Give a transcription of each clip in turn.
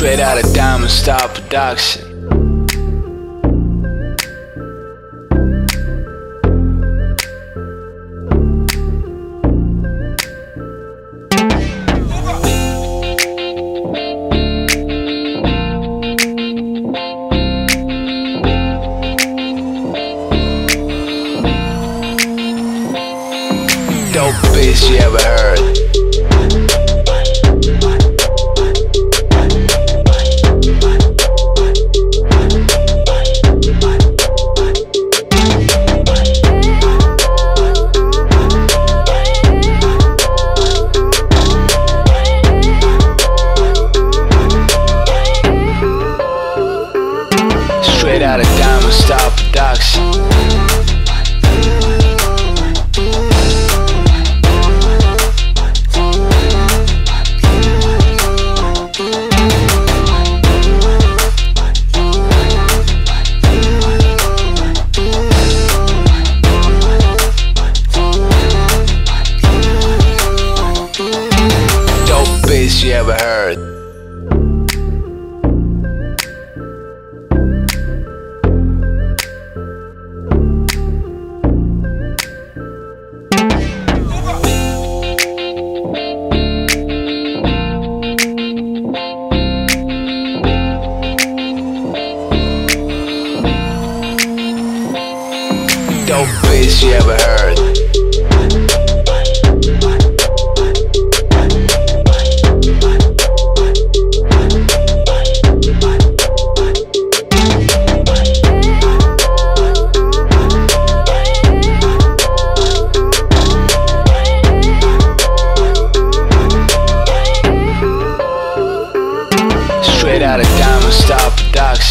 Straight out of Diamond Star Production. Dope bitch you ever heard. Bitch you ever heard. Dope bitch you ever heard.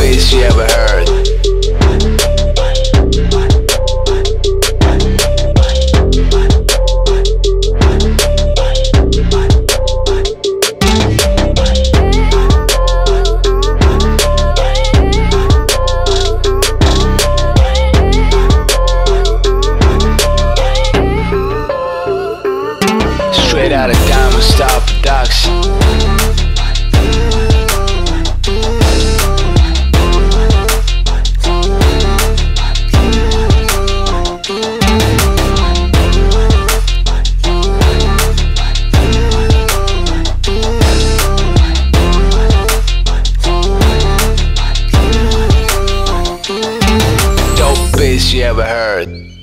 Bitch you ever heard. bird.